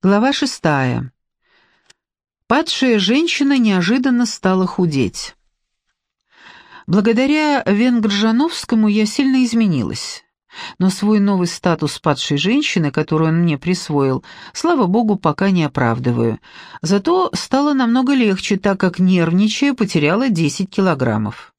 Глава шестая. Падшая женщина неожиданно стала худеть. Благодаря Венгржановскому я сильно изменилась. Но свой новый статус падшей женщины, который он мне присвоил, слава богу, пока не оправдываю. Зато стало намного легче, так как, нервничая, потеряла 10 килограммов.